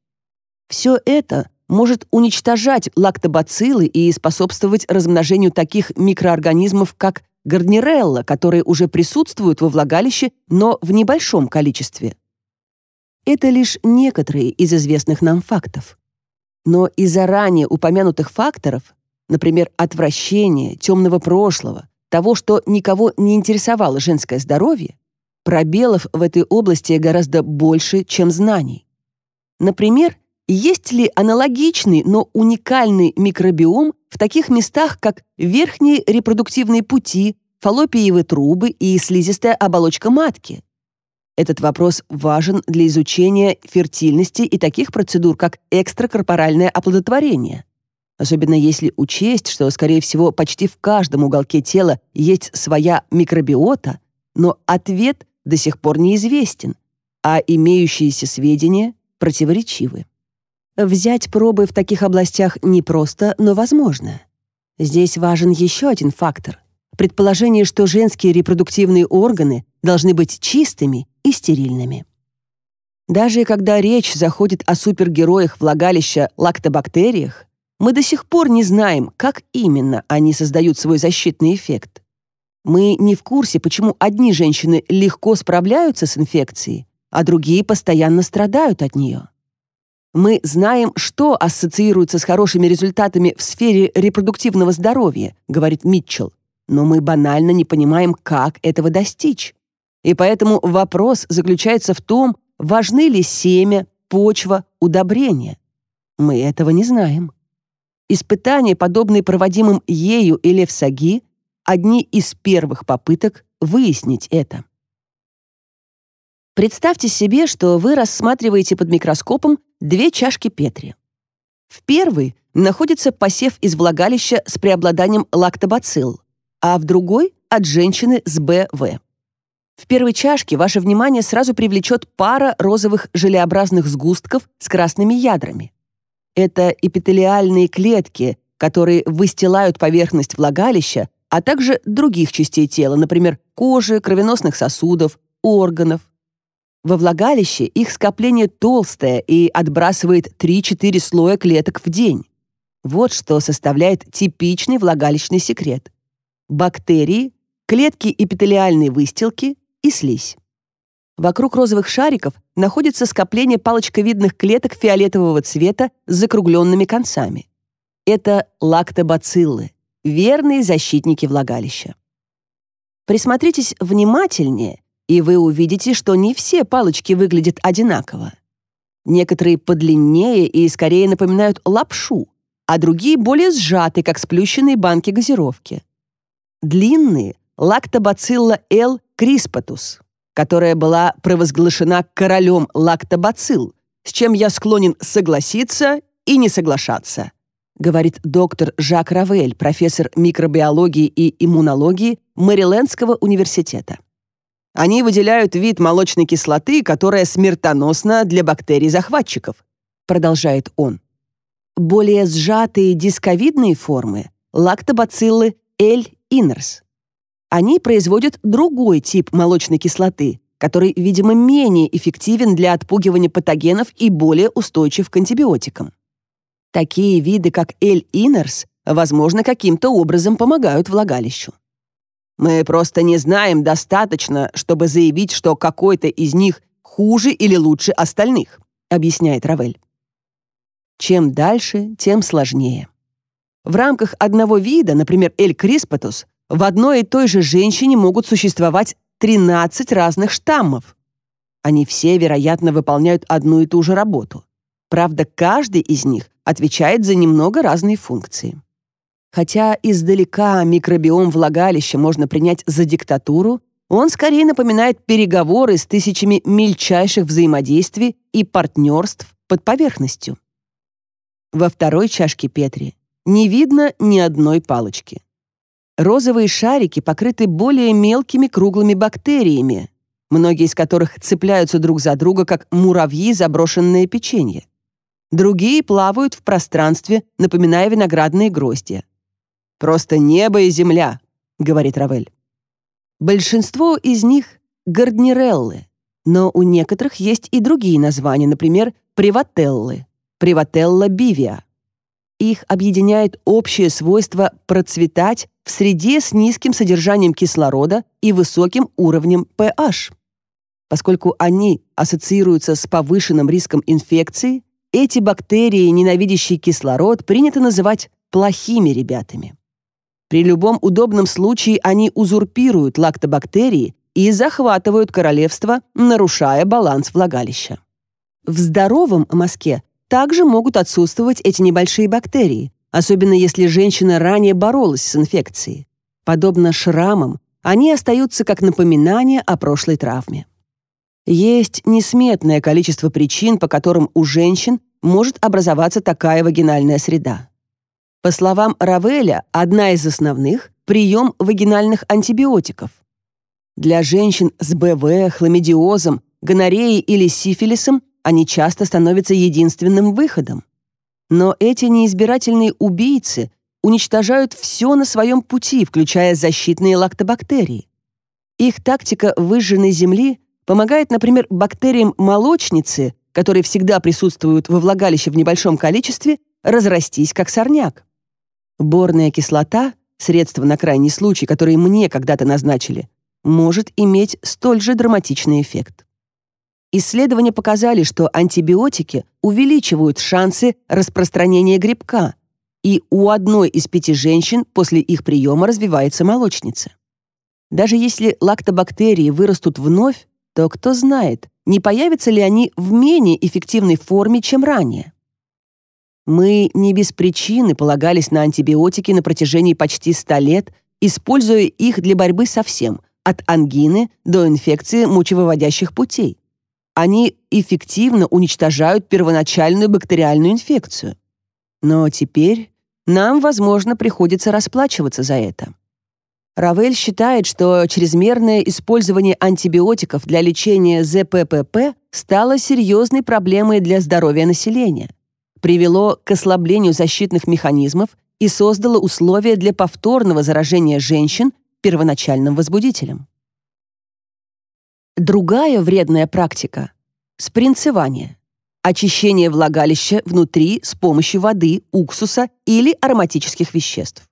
Все это может уничтожать лактобациллы и способствовать размножению таких микроорганизмов, как гарнирелла, которые уже присутствуют во влагалище, но в небольшом количестве. Это лишь некоторые из известных нам фактов. Но из-за ранее упомянутых факторов, например, отвращения, темного прошлого, того, что никого не интересовало женское здоровье, пробелов в этой области гораздо больше, чем знаний. Например, есть ли аналогичный, но уникальный микробиом в таких местах, как верхние репродуктивные пути, фаллопиевы трубы и слизистая оболочка матки? Этот вопрос важен для изучения фертильности и таких процедур, как экстракорпоральное оплодотворение. Особенно если учесть, что, скорее всего, почти в каждом уголке тела есть своя микробиота, но ответ до сих пор неизвестен, а имеющиеся сведения противоречивы. Взять пробы в таких областях непросто, но возможно. Здесь важен еще один фактор. Предположение, что женские репродуктивные органы должны быть чистыми и стерильными. Даже когда речь заходит о супергероях влагалища лактобактериях, мы до сих пор не знаем, как именно они создают свой защитный эффект. Мы не в курсе, почему одни женщины легко справляются с инфекцией, а другие постоянно страдают от нее мы знаем, что ассоциируется с хорошими результатами в сфере репродуктивного здоровья, говорит Митчелл, но мы банально не понимаем, как этого достичь. И поэтому вопрос заключается в том, важны ли семя, почва, удобрения. Мы этого не знаем. Испытания, подобные проводимым ею и в САГИ, одни из первых попыток выяснить это. Представьте себе, что вы рассматриваете под микроскопом две чашки Петри. В первой находится посев из влагалища с преобладанием лактобацилл, а в другой — от женщины с БВ. В первой чашке ваше внимание сразу привлечет пара розовых желеобразных сгустков с красными ядрами. Это эпителиальные клетки, которые выстилают поверхность влагалища, а также других частей тела, например, кожи, кровеносных сосудов, органов. Во влагалище их скопление толстое и отбрасывает 3-4 слоя клеток в день. Вот что составляет типичный влагалищный секрет. Бактерии, клетки эпителиальной выстилки и слизь. Вокруг розовых шариков находится скопление палочковидных клеток фиолетового цвета с закругленными концами. Это лактобациллы, верные защитники влагалища. Присмотритесь внимательнее и вы увидите, что не все палочки выглядят одинаково. Некоторые подлиннее и скорее напоминают лапшу, а другие более сжаты, как сплющенные банки газировки. Длинные — лактобацилла L. crispus, которая была провозглашена королем лактобацилл, с чем я склонен согласиться и не соглашаться, говорит доктор Жак Равель, профессор микробиологии и иммунологии Мэрилендского университета. Они выделяют вид молочной кислоты, которая смертоносна для бактерий-захватчиков, продолжает он. Более сжатые дисковидные формы – лактобациллы L-инерс. Они производят другой тип молочной кислоты, который, видимо, менее эффективен для отпугивания патогенов и более устойчив к антибиотикам. Такие виды, как L-инерс, возможно, каким-то образом помогают влагалищу. Мы просто не знаем достаточно, чтобы заявить, что какой-то из них хуже или лучше остальных, объясняет Равель. Чем дальше, тем сложнее. В рамках одного вида, например, Эль Криспатус, в одной и той же женщине могут существовать 13 разных штаммов. Они все, вероятно, выполняют одну и ту же работу. Правда, каждый из них отвечает за немного разные функции. Хотя издалека микробиом влагалища можно принять за диктатуру, он скорее напоминает переговоры с тысячами мельчайших взаимодействий и партнерств под поверхностью. Во второй чашке Петри не видно ни одной палочки. Розовые шарики покрыты более мелкими круглыми бактериями, многие из которых цепляются друг за друга, как муравьи, заброшенные печенье. Другие плавают в пространстве, напоминая виноградные гроздья. Просто небо и земля, говорит Равель. Большинство из них — гарднереллы, но у некоторых есть и другие названия, например, привателлы, привателла бивия. Их объединяет общее свойство процветать в среде с низким содержанием кислорода и высоким уровнем pH. Поскольку они ассоциируются с повышенным риском инфекции, эти бактерии, ненавидящие кислород, принято называть плохими ребятами. При любом удобном случае они узурпируют лактобактерии и захватывают королевство, нарушая баланс влагалища. В здоровом мазке также могут отсутствовать эти небольшие бактерии, особенно если женщина ранее боролась с инфекцией. Подобно шрамам, они остаются как напоминание о прошлой травме. Есть несметное количество причин, по которым у женщин может образоваться такая вагинальная среда. По словам Равеля, одна из основных – прием вагинальных антибиотиков. Для женщин с БВ, хламидиозом, гонореей или сифилисом они часто становятся единственным выходом. Но эти неизбирательные убийцы уничтожают все на своем пути, включая защитные лактобактерии. Их тактика выжженной земли помогает, например, бактериям молочницы, которые всегда присутствуют во влагалище в небольшом количестве, разрастись как сорняк. Борная кислота, средство на крайний случай, которое мне когда-то назначили, может иметь столь же драматичный эффект. Исследования показали, что антибиотики увеличивают шансы распространения грибка, и у одной из пяти женщин после их приема развивается молочница. Даже если лактобактерии вырастут вновь, то кто знает, не появятся ли они в менее эффективной форме, чем ранее. Мы не без причины полагались на антибиотики на протяжении почти 100 лет, используя их для борьбы со всем, от ангины до инфекции мочевыводящих путей. Они эффективно уничтожают первоначальную бактериальную инфекцию. Но теперь нам, возможно, приходится расплачиваться за это. Равель считает, что чрезмерное использование антибиотиков для лечения ЗППП стало серьезной проблемой для здоровья населения привело к ослаблению защитных механизмов и создало условия для повторного заражения женщин первоначальным возбудителем. Другая вредная практика – спринцевание. Очищение влагалища внутри с помощью воды, уксуса или ароматических веществ.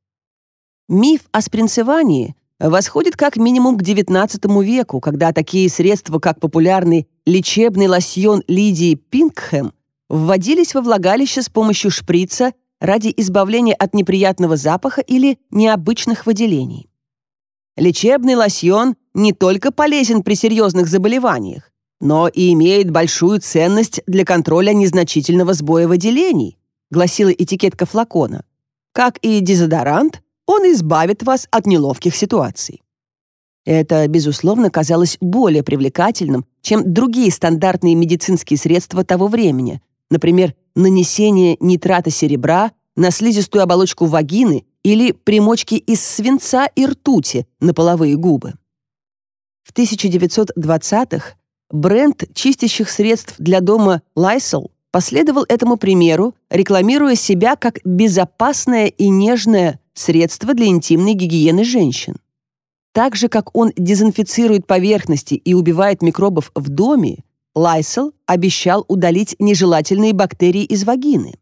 Миф о спринцевании восходит как минимум к XIX веку, когда такие средства, как популярный лечебный лосьон Лидии Пингхэм, вводились во влагалище с помощью шприца ради избавления от неприятного запаха или необычных выделений. Лечебный лосьон не только полезен при серьезных заболеваниях, но и имеет большую ценность для контроля незначительного сбоя выделений, гласила этикетка флакона. Как и дезодорант, он избавит вас от неловких ситуаций. Это, безусловно, казалось более привлекательным, чем другие стандартные медицинские средства того времени, например, нанесение нитрата серебра на слизистую оболочку вагины или примочки из свинца и ртути на половые губы. В 1920-х бренд чистящих средств для дома Lysol последовал этому примеру, рекламируя себя как безопасное и нежное средство для интимной гигиены женщин. Так же, как он дезинфицирует поверхности и убивает микробов в доме, Лайсел обещал удалить нежелательные бактерии из вагины.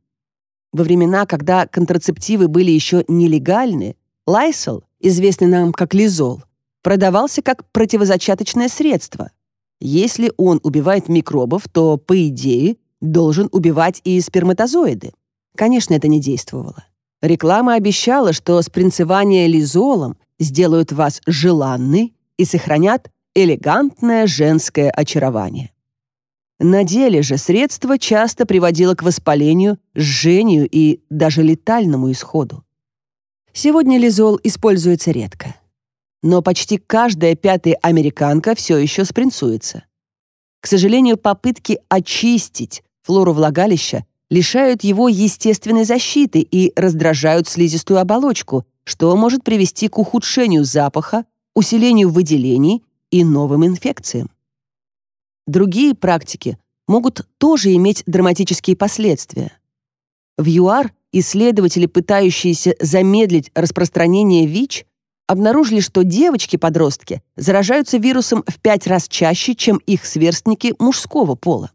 Во времена, когда контрацептивы были еще нелегальны, Лайсел, известный нам как Лизол, продавался как противозачаточное средство. Если он убивает микробов, то, по идее, должен убивать и сперматозоиды. Конечно, это не действовало. Реклама обещала, что спринцевание лизолом сделают вас желанной и сохранят элегантное женское очарование. На деле же средство часто приводило к воспалению, жжению и даже летальному исходу. Сегодня лизол используется редко. Но почти каждая пятая американка все еще спринцуется. К сожалению, попытки очистить флору влагалища лишают его естественной защиты и раздражают слизистую оболочку, что может привести к ухудшению запаха, усилению выделений и новым инфекциям другие практики могут тоже иметь драматические последствия. В ЮАР исследователи, пытающиеся замедлить распространение ВИЧ, обнаружили, что девочки-подростки заражаются вирусом в пять раз чаще, чем их сверстники мужского пола.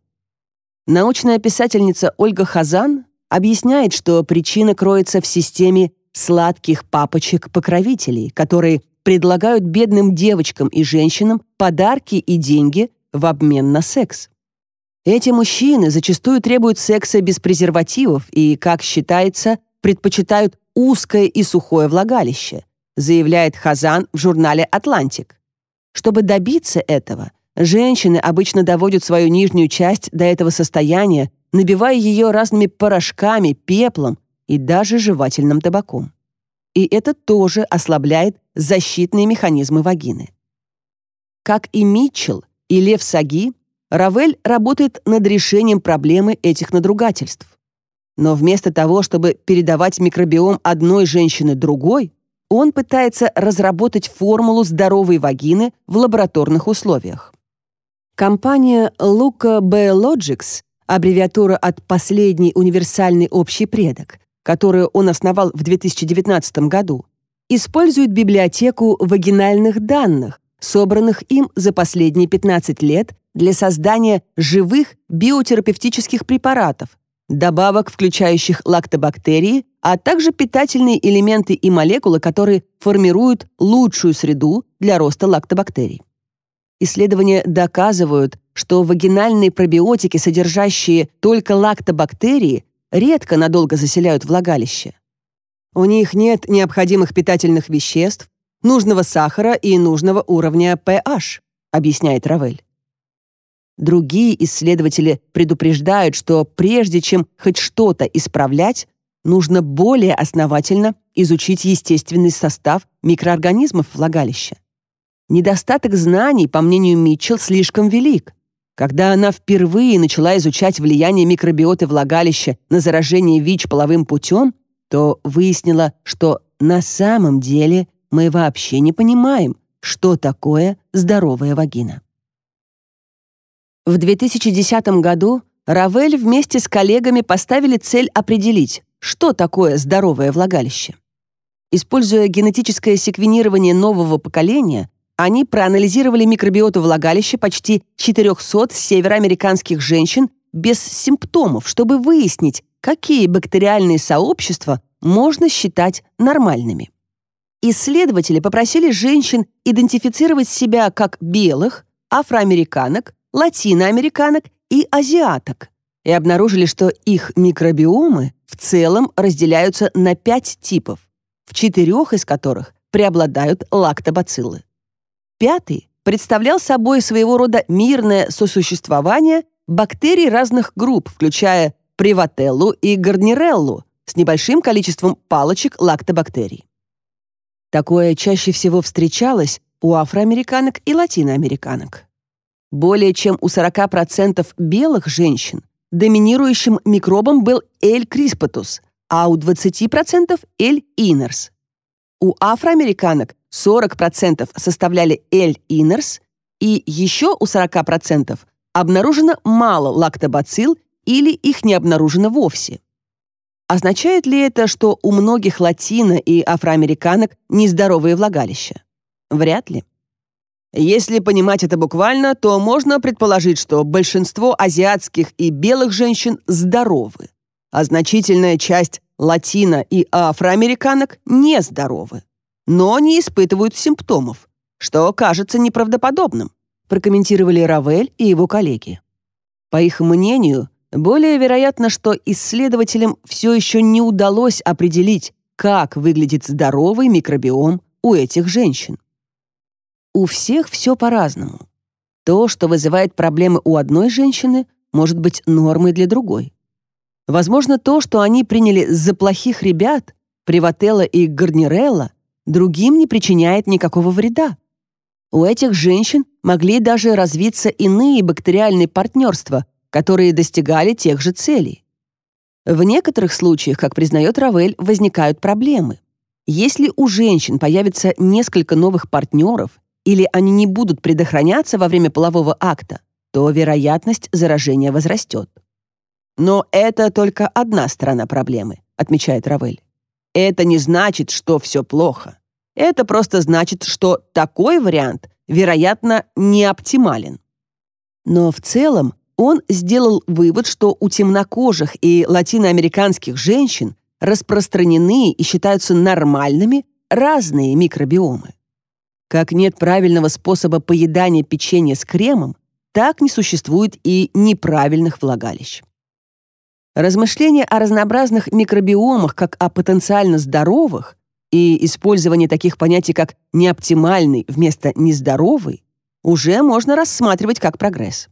Научная писательница Ольга Хазан объясняет, что причина кроется в системе сладких папочек-покровителей, которые предлагают бедным девочкам и женщинам подарки и деньги в обмен на секс. Эти мужчины зачастую требуют секса без презервативов и, как считается, предпочитают узкое и сухое влагалище, заявляет Хазан в журнале «Атлантик». Чтобы добиться этого, женщины обычно доводят свою нижнюю часть до этого состояния, набивая ее разными порошками, пеплом и даже жевательным табаком. И это тоже ослабляет защитные механизмы вагины. Как и Митчелл, и Лев Саги, Равель работает над решением проблемы этих надругательств. Но вместо того, чтобы передавать микробиом одной женщины другой, он пытается разработать формулу здоровой вагины в лабораторных условиях. Компания Luca Biologics, аббревиатура от «Последний универсальный общий предок», которую он основал в 2019 году, использует библиотеку вагинальных данных, собранных им за последние 15 лет для создания живых биотерапевтических препаратов, добавок, включающих лактобактерии, а также питательные элементы и молекулы, которые формируют лучшую среду для роста лактобактерий. Исследования доказывают, что вагинальные пробиотики, содержащие только лактобактерии, редко надолго заселяют влагалище. У них нет необходимых питательных веществ, нужного сахара и нужного уровня pH, объясняет Равель. Другие исследователи предупреждают, что прежде чем хоть что-то исправлять, нужно более основательно изучить естественный состав микроорганизмов влагалища. Недостаток знаний, по мнению Митчелл, слишком велик. Когда она впервые начала изучать влияние микробиоты влагалища на заражение ВИЧ половым путем, то выяснила, что на самом деле мы вообще не понимаем, что такое здоровая вагина. В 2010 году Равель вместе с коллегами поставили цель определить, что такое здоровое влагалище. Используя генетическое секвенирование нового поколения, они проанализировали микробиоту влагалища почти 400 североамериканских женщин без симптомов, чтобы выяснить, какие бактериальные сообщества можно считать нормальными. Исследователи попросили женщин идентифицировать себя как белых, афроамериканок, латиноамериканок и азиаток и обнаружили, что их микробиомы в целом разделяются на пять типов, в четырех из которых преобладают лактобациллы. Пятый представлял собой своего рода мирное сосуществование бактерий разных групп, включая привателлу и гарниреллу с небольшим количеством палочек лактобактерий. Такое чаще всего встречалось у афроамериканок и латиноамериканок. Более чем у 40% белых женщин доминирующим микробом был L. crispus, а у 20% L. inners. У афроамериканок 40% составляли L. inners, и еще у 40% обнаружено мало лактобацилл или их не обнаружено вовсе. Означает ли это, что у многих латино и афроамериканок нездоровые влагалища? Вряд ли. Если понимать это буквально, то можно предположить, что большинство азиатских и белых женщин здоровы, а значительная часть латино и афроамериканок нездоровы, но не испытывают симптомов, что кажется неправдоподобным, прокомментировали Равель и его коллеги. По их мнению, более вероятно, что исследователям все еще не удалось определить, как выглядит здоровый микробиом у этих женщин. У всех все по-разному. То, что вызывает проблемы у одной женщины, может быть нормой для другой. Возможно, то, что они приняли за плохих ребят, Привателла и Гарнирелла, другим не причиняет никакого вреда. У этих женщин могли даже развиться иные бактериальные партнерства, которые достигали тех же целей. В некоторых случаях, как признает Равель, возникают проблемы. Если у женщин появится несколько новых партнеров или они не будут предохраняться во время полового акта, то вероятность заражения возрастет. Но это только одна сторона проблемы, отмечает Равель. Это не значит, что все плохо. Это просто значит, что такой вариант, вероятно, не оптимален. Но в целом он сделал вывод, что у темнокожих и латиноамериканских женщин распространены и считаются нормальными разные микробиомы. Как нет правильного способа поедания печенья с кремом, так не существует и неправильных влагалищ. Размышления о разнообразных микробиомах как о потенциально здоровых и использование таких понятий как «неоптимальный» вместо «нездоровый» уже можно рассматривать как прогресс.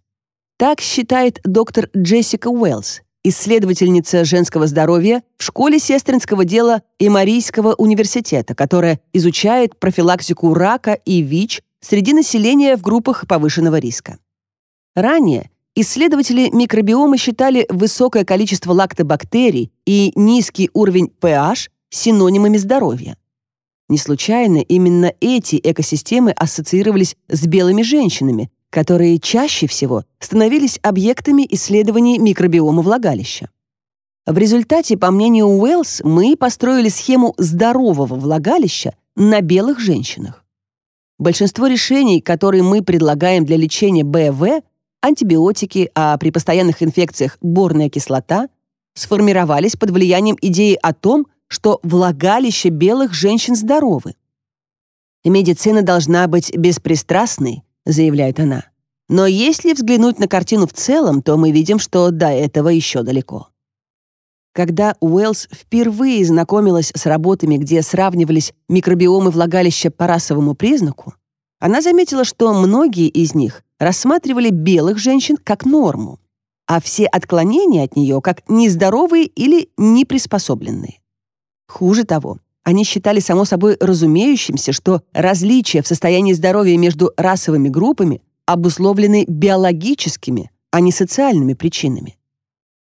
Так считает доктор Джессика Уэллс, исследовательница женского здоровья в школе сестринского дела Эмарийского университета, которая изучает профилактику рака и ВИЧ среди населения в группах повышенного риска. Ранее исследователи микробиома считали высокое количество лактобактерий и низкий уровень pH синонимами здоровья. Не случайно именно эти экосистемы ассоциировались с белыми женщинами, которые чаще всего становились объектами исследований микробиома влагалища. В результате, по мнению Уэллс, мы построили схему здорового влагалища на белых женщинах. Большинство решений, которые мы предлагаем для лечения БВ, антибиотики, а при постоянных инфекциях борная кислота, сформировались под влиянием идеи о том, что влагалище белых женщин здоровы. Медицина должна быть беспристрастной, заявляет она. Но если взглянуть на картину в целом, то мы видим, что до этого еще далеко. Когда Уэллс впервые знакомилась с работами, где сравнивались микробиомы влагалища по расовому признаку, она заметила, что многие из них рассматривали белых женщин как норму, а все отклонения от нее как нездоровые или неприспособленные. Хуже того, они считали само собой разумеющимся, что различия в состоянии здоровья между расовыми группами обусловлены биологическими, а не социальными причинами.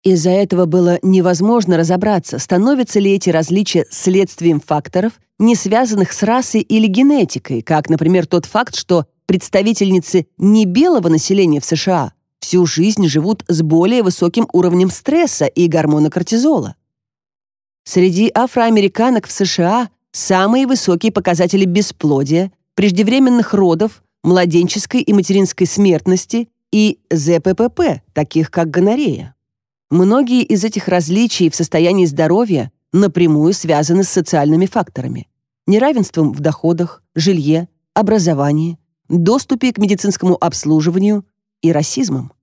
Из-за этого было невозможно разобраться, становятся ли эти различия следствием факторов, не связанных с расой или генетикой, как, например, тот факт, что представительницы небелого населения в США всю жизнь живут с более высоким уровнем стресса и гормона кортизола. Среди афроамериканок в США самые высокие показатели бесплодия, преждевременных родов, младенческой и материнской смертности и ЗППП, таких как гонорея. Многие из этих различий в состоянии здоровья напрямую связаны с социальными факторами. Неравенством в доходах, жилье, образовании, доступе к медицинскому обслуживанию и расизмом.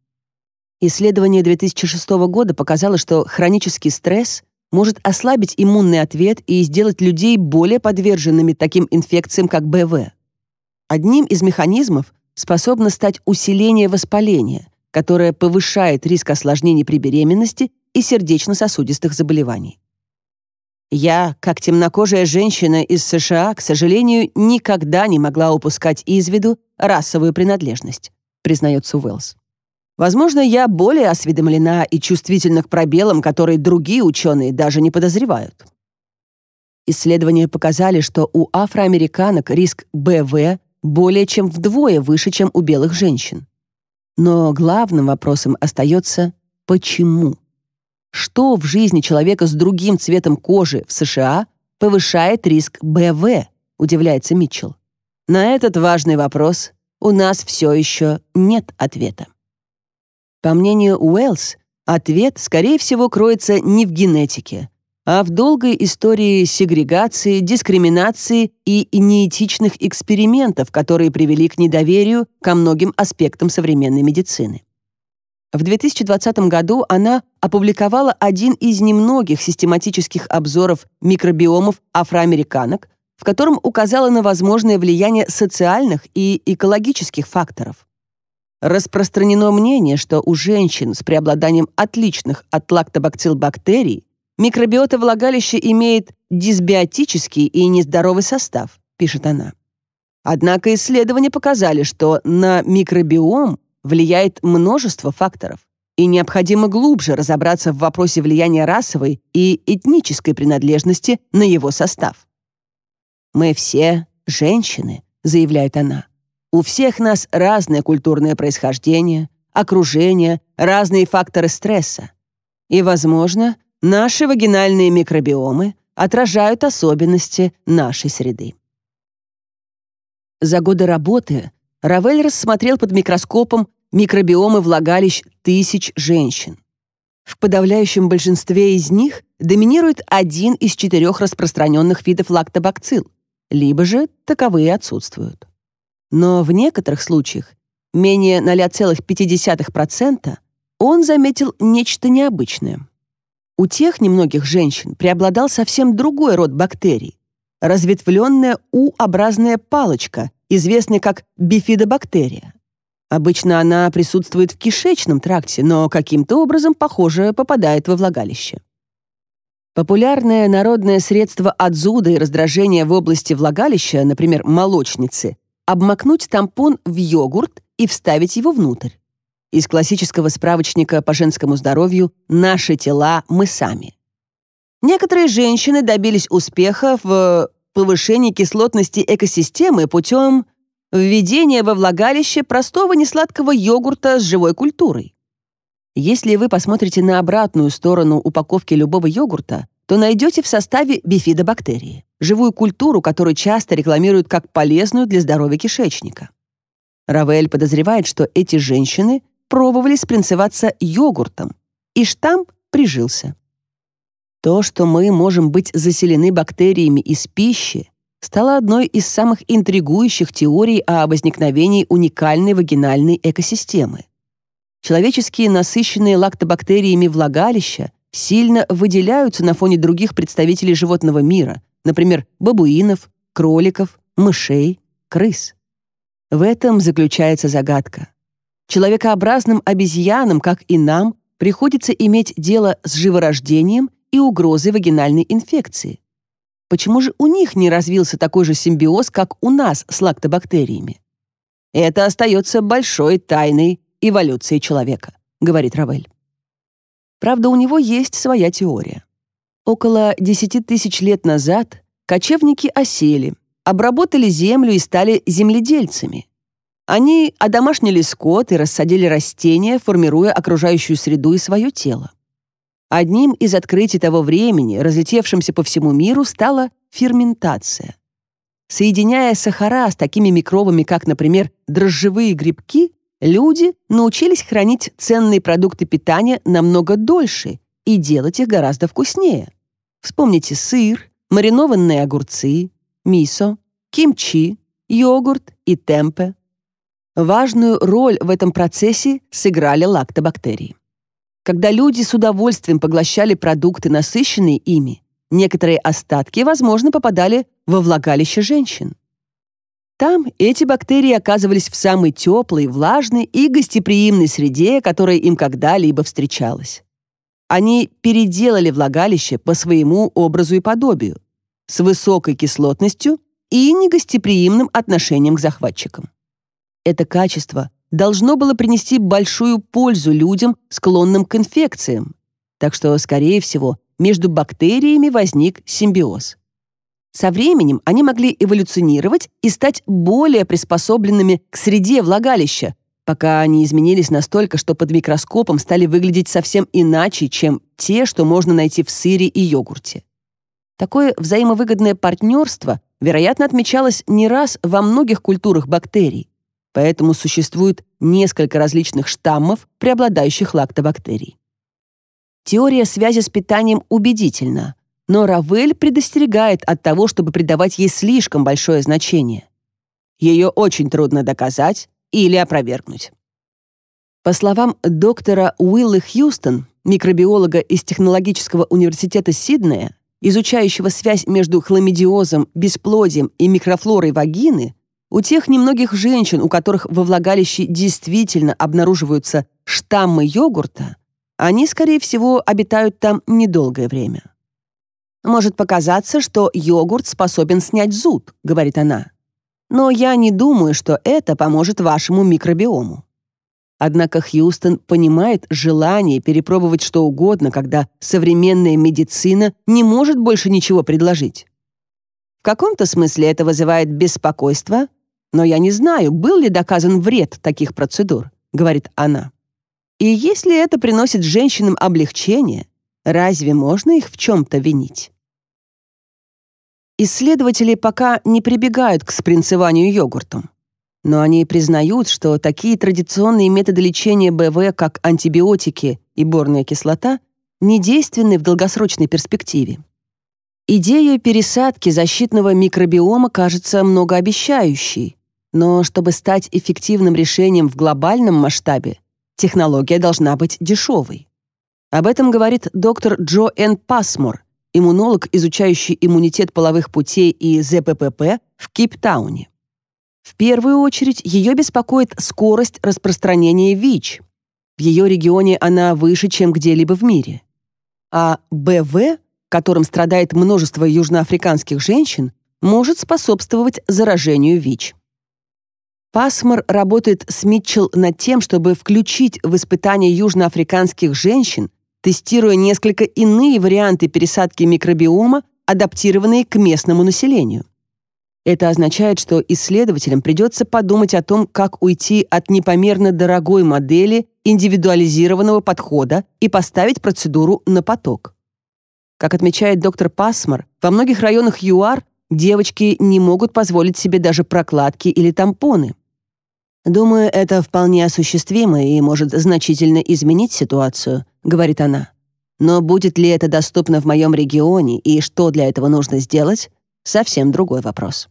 Исследование 2006 года показало, что хронический стресс – может ослабить иммунный ответ и сделать людей более подверженными таким инфекциям, как БВ. Одним из механизмов способно стать усиление воспаления, которое повышает риск осложнений при беременности и сердечно-сосудистых заболеваний. Я, как темнокожая женщина из США, к сожалению, никогда не могла упускать из виду расовую принадлежность, признается Уэллс. Возможно, я более осведомлена и чувствительна к пробелам, которые другие ученые даже не подозревают. Исследования показали, что у афроамериканок риск БВ более чем вдвое выше, чем у белых женщин. Но главным вопросом остается «почему?». Что в жизни человека с другим цветом кожи в США повышает риск БВ, удивляется Митчелл. На этот важный вопрос у нас все еще нет ответа. По мнению Уэллс, ответ, скорее всего, кроется не в генетике, а в долгой истории сегрегации, дискриминации и неэтичных экспериментов, которые привели к недоверию ко многим аспектам современной медицины. В 2020 году она опубликовала один из немногих систематических обзоров микробиомов афроамериканок, в котором указала на возможное влияние социальных и экологических факторов. Распространено мнение, что у женщин с преобладанием отличных от лактобакцил бактерий микробиота влагалища имеет дисбиотический и нездоровый состав, пишет она. Однако исследования показали, что на микробиом влияет множество факторов, и необходимо глубже разобраться в вопросе влияния расовой и этнической принадлежности на его состав. «Мы все женщины», — заявляет она. У всех нас разное культурное происхождение, окружение, разные факторы стресса. И, возможно, наши вагинальные микробиомы отражают особенности нашей среды. За годы работы Равель рассмотрел под микроскопом микробиомы влагалищ тысяч женщин. В подавляющем большинстве из них доминирует один из четырех распространенных видов лактобакцил, либо же таковые отсутствуют но в некоторых случаях, менее 0,5%, он заметил нечто необычное. У тех немногих женщин преобладал совсем другой род бактерий – разветвленная У-образная палочка, известная как бифидобактерия. Обычно она присутствует в кишечном тракте, но каким-то образом, похоже, попадает во влагалище. Популярное народное средство от зуда и раздражения в области влагалища, например, молочницы, обмакнуть тампон в йогурт и вставить его внутрь. Из классического справочника по женскому здоровью «Наши тела мы сами». Некоторые женщины добились успеха в повышении кислотности экосистемы путем введения во влагалище простого несладкого йогурта с живой культурой. Если вы посмотрите на обратную сторону упаковки любого йогурта, то найдете в составе бифидобактерии живую культуру, которую часто рекламируют как полезную для здоровья кишечника. Равель подозревает, что эти женщины пробовали спринцеваться йогуртом, и штамп прижился. То, что мы можем быть заселены бактериями из пищи, стало одной из самых интригующих теорий о возникновении уникальной вагинальной экосистемы. Человеческие насыщенные лактобактериями влагалища сильно выделяются на фоне других представителей животного мира — например, бабуинов, кроликов, мышей, крыс. В этом заключается загадка. Человекообразным обезьянам, как и нам, приходится иметь дело с живорождением и угрозой вагинальной инфекции. Почему же у них не развился такой же симбиоз, как у нас с лактобактериями? Это остается большой тайной эволюции человека, говорит Равель. Правда, у него есть своя теория. Около 10 тысяч лет назад кочевники осели, обработали землю и стали земледельцами. Они одомашнили скот и рассадили растения, формируя окружающую среду и свое тело. Одним из открытий того времени, разлетевшимся по всему миру, стала ферментация. Соединяя сахара с такими микробами, как, например, дрожжевые грибки, люди научились хранить ценные продукты питания намного дольше и делать их гораздо вкуснее. Вспомните сыр, маринованные огурцы, мисо, кимчи, йогурт и темпе. Важную роль в этом процессе сыграли лактобактерии. Когда люди с удовольствием поглощали продукты, насыщенные ими, некоторые остатки, возможно, попадали во влагалище женщин. Там эти бактерии оказывались в самой теплой, влажной и гостеприимной среде, которая им когда-либо встречалась. Они переделали влагалище по своему образу и подобию, с высокой кислотностью и негостеприимным отношением к захватчикам. Это качество должно было принести большую пользу людям, склонным к инфекциям, так что, скорее всего, между бактериями возник симбиоз. Со временем они могли эволюционировать и стать более приспособленными к среде влагалища, пока они изменились настолько, что под микроскопом стали выглядеть совсем иначе, чем те, что можно найти в сыре и йогурте. Такое взаимовыгодное партнерство, вероятно, отмечалось не раз во многих культурах бактерий, поэтому существует несколько различных штаммов, преобладающих лактобактерий. Теория связи с питанием убедительна, но Равель предостерегает от того, чтобы придавать ей слишком большое значение. Ее очень трудно доказать, или опровергнуть. По словам доктора Уилла Хьюстон, микробиолога из Технологического университета Сиднея, изучающего связь между хламидиозом, бесплодием и микрофлорой вагины, у тех немногих женщин, у которых во влагалище действительно обнаруживаются штаммы йогурта, они, скорее всего, обитают там недолгое время. «Может показаться, что йогурт способен снять зуд», — говорит она но я не думаю, что это поможет вашему микробиому. Однако Хьюстон понимает желание перепробовать что угодно, когда современная медицина не может больше ничего предложить. В каком-то смысле это вызывает беспокойство, но я не знаю, был ли доказан вред таких процедур, говорит она. И если это приносит женщинам облегчение, разве можно их в чем-то винить? Исследователи пока не прибегают к спринцеванию йогуртом. Но они признают, что такие традиционные методы лечения БВ, как антибиотики и борная кислота, недейственны в долгосрочной перспективе. Идея пересадки защитного микробиома кажется многообещающей, но чтобы стать эффективным решением в глобальном масштабе, технология должна быть дешевой. Об этом говорит доктор Джо Н. Пасмур, иммунолог, изучающий иммунитет половых путей и ЗППП в Кейптауне. В первую очередь ее беспокоит скорость распространения ВИЧ. В ее регионе она выше, чем где-либо в мире. А БВ, которым страдает множество южноафриканских женщин, может способствовать заражению ВИЧ. Пасмор работает с Митчелл над тем, чтобы включить в испытания южноафриканских женщин тестируя несколько иные варианты пересадки микробиома, адаптированные к местному населению. Это означает, что исследователям придется подумать о том, как уйти от непомерно дорогой модели индивидуализированного подхода и поставить процедуру на поток. Как отмечает доктор Пасмар, во многих районах ЮАР девочки не могут позволить себе даже прокладки или тампоны. Думаю, это вполне осуществимо и может значительно изменить ситуацию, говорит она. Но будет ли это доступно в моем регионе и что для этого нужно сделать, совсем другой вопрос.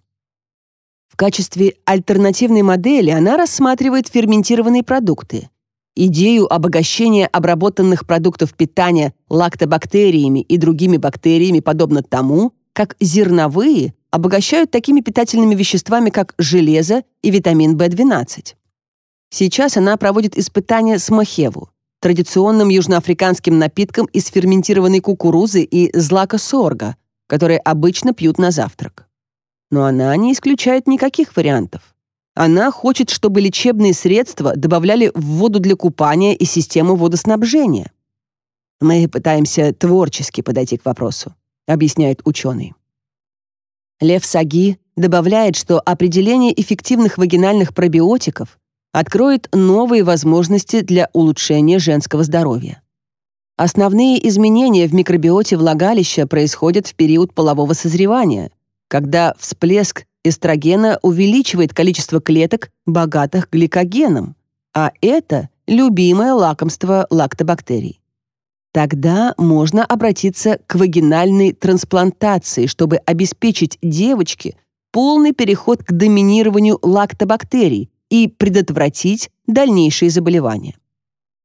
В качестве альтернативной модели она рассматривает ферментированные продукты. Идею обогащения обработанных продуктов питания лактобактериями и другими бактериями подобно тому, как зерновые обогащают такими питательными веществами, как железо и витамин В12. Сейчас она проводит испытания с махеву, традиционным южноафриканским напитком из ферментированной кукурузы и злака сорга, которые обычно пьют на завтрак. Но она не исключает никаких вариантов. Она хочет, чтобы лечебные средства добавляли в воду для купания и систему водоснабжения. «Мы пытаемся творчески подойти к вопросу», — объясняет ученый. Лев Саги добавляет, что определение эффективных вагинальных пробиотиков откроет новые возможности для улучшения женского здоровья. Основные изменения в микробиоте влагалища происходят в период полового созревания, когда всплеск эстрогена увеличивает количество клеток, богатых гликогеном, а это любимое лакомство лактобактерий. Тогда можно обратиться к вагинальной трансплантации, чтобы обеспечить девочке полный переход к доминированию лактобактерий, и предотвратить дальнейшие заболевания.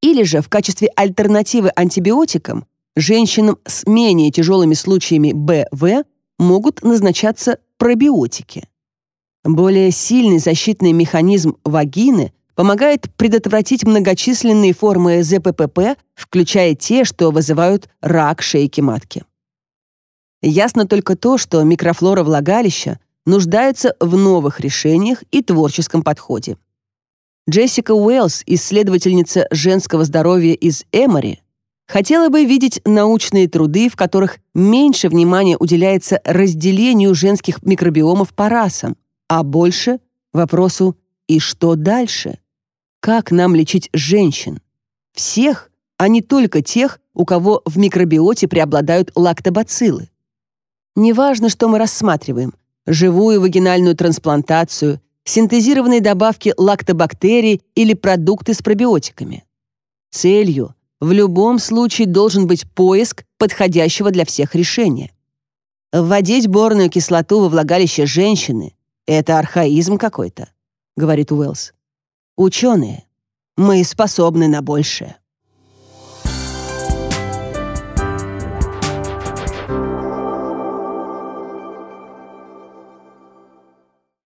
Или же в качестве альтернативы антибиотикам женщинам с менее тяжелыми случаями БВ могут назначаться пробиотики. Более сильный защитный механизм вагины помогает предотвратить многочисленные формы ЗППП, включая те, что вызывают рак шейки матки. Ясно только то, что микрофлора влагалища нуждается в новых решениях и творческом подходе. Джессика Уэллс, исследовательница женского здоровья из Эмори, хотела бы видеть научные труды, в которых меньше внимания уделяется разделению женских микробиомов по расам, а больше — вопросу «и что дальше?» Как нам лечить женщин? Всех, а не только тех, у кого в микробиоте преобладают лактобациллы. Неважно, что мы рассматриваем живую вагинальную трансплантацию, синтезированные добавки лактобактерий или продукты с пробиотиками. Целью в любом случае должен быть поиск подходящего для всех решения. Вводить борную кислоту во влагалище женщины — это архаизм какой-то, говорит Уэллс. Ученые, мы способны на большее.